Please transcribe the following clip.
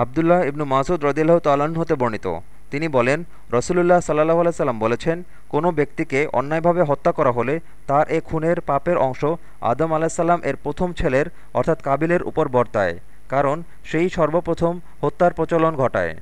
আবদুল্লাহ ইবনু মাসুদ রদিল্লাহ তাল্লাহ্ন হতে বর্ণিত। তিনি বলেন, রসুলুল্লাহ সাল্লাহ সাল্লাম বলেছেন, কোনো ব্যক্তিকে অন্যায়ভাবে হত্যা করা হলে তার এ খুনের পাপের অংশ আদম আলাহিসাল্লাম এর প্রথম ছেলের, অর্থাৎ কাবিলের উপর বর্তায়, কারণ সেই সর্বপ্রথম হত্যার প্রচলন ঘটায়।